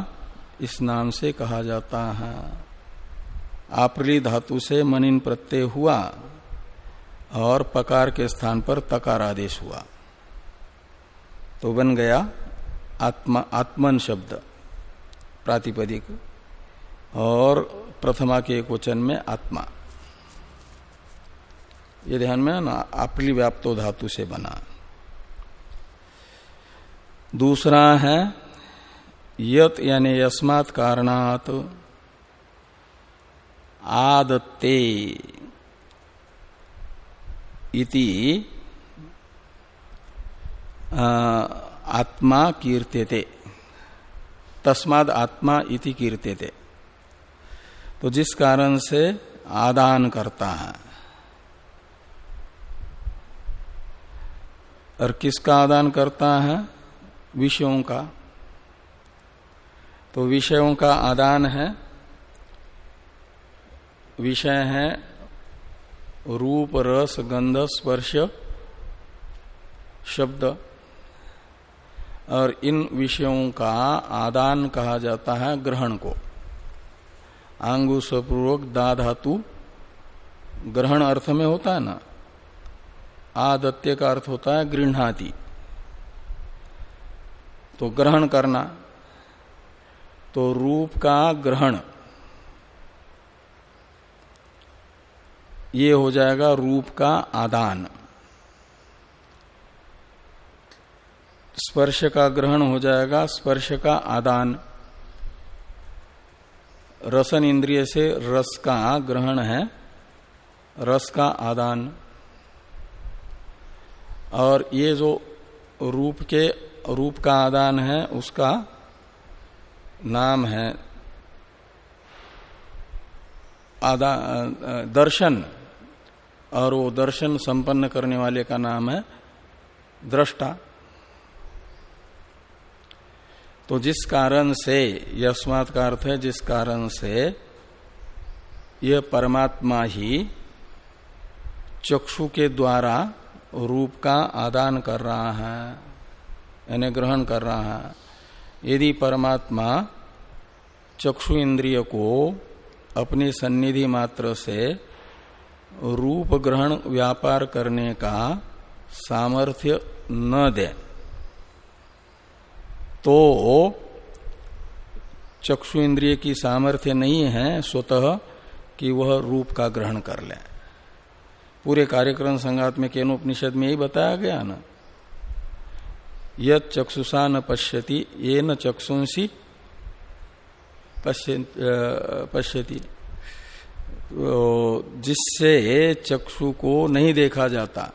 इस नाम से कहा जाता है। आपली धातु से मनिन प्रत्यय हुआ और पकार के स्थान पर तकार आदेश हुआ। तो बन गया आत्मा, आत्मन शब्द, प्रातिपदिक, और प्रथमा के एक वचन में आत्मा। ये ध्यान में ना आपली व्याप्तो धातु से बना। दूसरा है यत यानी यस्मात कारणात। आदत्ते इति आत्मा कीर्त्यते। तस्माद आत्मा इति कीर्त्यते। तो जिस कारण से आदान करता है। और किसका आदान करता है? विषयों का। तो विषयों का आदान है। विषय है रूप, रस, गंध, स्पर्श, शब्द। और इन विषयों का आदान कहा जाता है ग्रहण को। आंगुसपूर्वक दा धातु ग्रहण अर्थ में होता है ना? आदत्य का अर्थ होता है गृहणाति। तो ग्रहण करना तो रूप का ग्रहण। ये हो जाएगा रूप का आदान। स्पर्श का ग्रहण हो जाएगा, स्पर्श का आदान। रसन इंद्रिय से रस का ग्रहण है, रस का आदान। और ये जो रूप के, रूप का आदान है, उसका नाम है आदा दर्शन, और वो दर्शन संपन्न करने वाले का नाम है दृष्टा। तो जिस कारण से यस्मात का अर्थ है, जिस कारण से यह परमात्मा ही चक्षु के द्वारा रूप का आदान कर रहा है, यानी ग्रहण कर रहा है। यदि परमात्मा चक्षु इंद्रिय को अपनी सन्निधि मात्र से रूप ग्रहण व्यापार करने का सामर्थ्य न दे तो चक्षु इंद्रिय की सामर्थ्य नहीं है, स्वतः कि वह रूप का ग्रहण कर ले। पूरे कार्यक्रम संगात में केनोपनिषद में यही बताया गया ना। यद चक्षुषा न पश्यति ये न चक्षुंसी पश्यति। तो जिससे चक्षु को नहीं देखा जाता,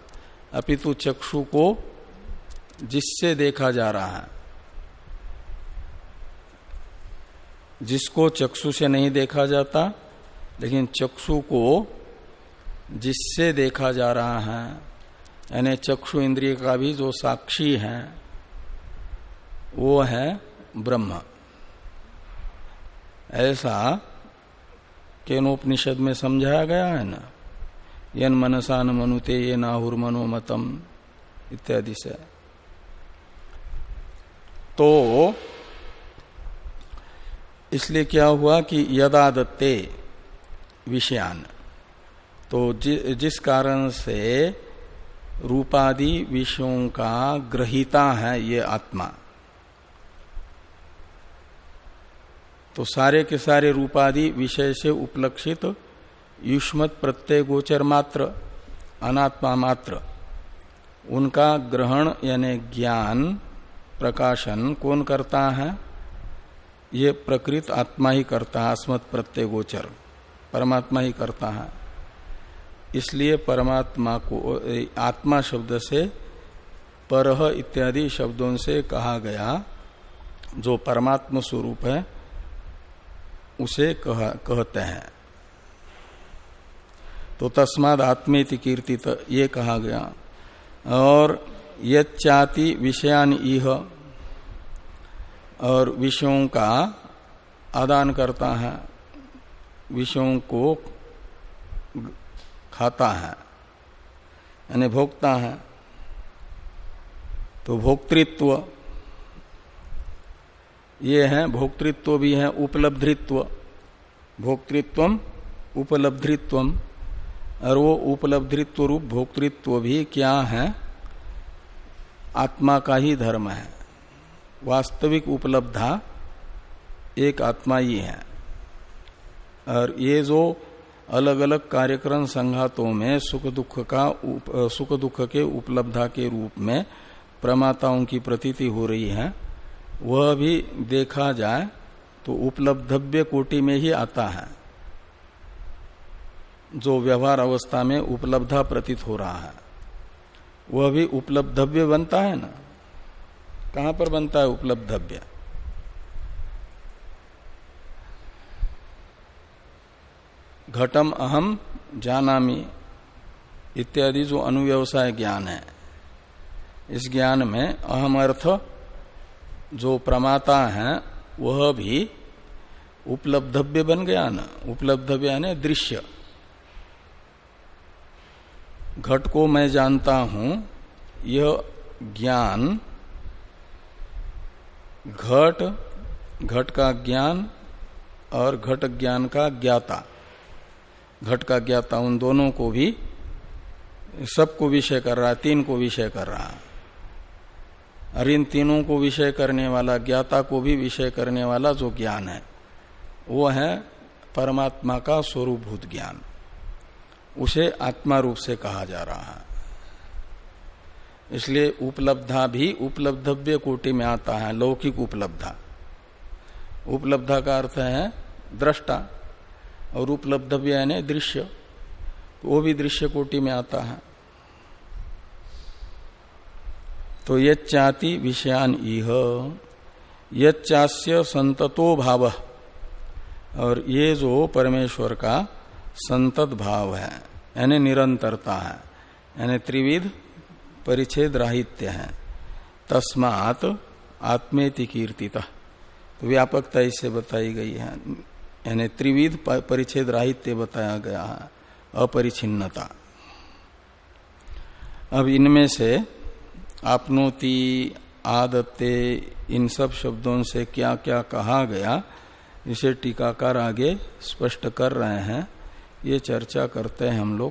अपितु चक्षु को जिससे देखा जा रहा है। जिसको चक्षु से नहीं देखा जाता, लेकिन चक्षु को जिससे देखा जा रहा है, यानी चक्षु इंद्रिय का भी जो साक्षी है वो है ब्रह्म। ऐसा केनोपनिषद में समझाया गया है ना? यन मनसा न मनुते ये नाहुर मनोमतम इत्यादि से। तो इसलिए क्या हुआ कि यदा दत्ते विषयान। तो जि, जिस कारण से रूपादि विषयों का ग्रहिता है ये आत्मा। तो सारे के सारे रूपादि विषय से उपलक्षित युष्मत प्रत्यय गोचर मात्र, अनात्मा मात्र। उनका ग्रहण यानी ज्ञान, प्रकाशन कौन करता है? ये प्रकृत आत्मा ही करता है, अस्मत् प्रत्यय गोचर। परमात्मा ही करता है। इसलिए परमात्मा को आत्मा शब्द से परह इत्यादि शब्दों से कहा गया, जो परमात्मा स्वरूप है उसे कह, कहते हैं। तो तस्माद आत्मेति कीर्ति ये कहा गया। और यति विषयान इह और विषयों का आदान करता है विषयों को खाता है यानी भोगता है। तो भोक्तृत्व ये है भोक्तृत्व भी है उपलब्धित्व। भोक्तृत्व उपलब्धित्व और वो उपलब्धित्व रूप भोक्तृत्व भी क्या है? आत्मा का ही धर्म है। वास्तविक उपलब्धा एक आत्मा ही है। और ये जो अलग अलग कार्यक्रम संघातों में सुख दुख का सुख दुख के उपलब्धा के रूप में प्रमाताओं की प्रतीति हो रही है वह भी देखा जाए तो उपलब्धव्य कोटि में ही आता है। जो व्यवहार अवस्था में उपलब्धा प्रतीत हो रहा है, वह भी उपलब्धव्य बनता है ना? कहाँ पर बनता है उपलब्धव्य? घटम अहम जानामी इत्यादि जो अनुव्यवसाय ज्ञान है, इस ज्ञान में अहम अर्थ जो प्रमाता है, वह भी उपलब्धव्य बन गया ना। उपलब्धव्य यानी दृश्य। घट को मैं जानता हूँ, यह ज्ञान, घट घट का ज्ञान और घट ज्ञान का ज्ञाता। घट का ज्ञाता उन दोनों को भी, सबको विषय कर रहा है, तीन को विषय कर रहा है। और इन तीनों को विषय करने वाला, ज्ञाता को भी विषय करने वाला जो ज्ञान है, वो है परमात्मा का स्वरूपभूत ज्ञान। उसे आत्मा रूप से कहा जा रहा है। इसलिए उपलब्धा भी उपलब्धव्य कोटि में आता है, लौकिक उपलब्धा। उपलब्धा का अर्थ है दृष्टा और उपलब्धव्य यानी दृश्य, वो भी दृश्य कोटि में आता है। तो यति विषयान इह। संततो भाव और ये जो परमेश्वर का संतत भाव है, यानी निरंतरता है, यानी त्रिविध परिच्छेद राहित्य है। तस्मात आत्मेति कीर्ति तो व्यापकता इससे बताई गई है, यानी त्रिविध परिच्छेद राहित्य बताया गया है अपरिछिन्नता अब इनमें से आपनोति, आदत्ते, इन सब शब्दों से क्या क्या कहा गया, इसे टीकाकार आगे स्पष्ट कर रहे हैं। ये चर्चा करते हैं हम लोग।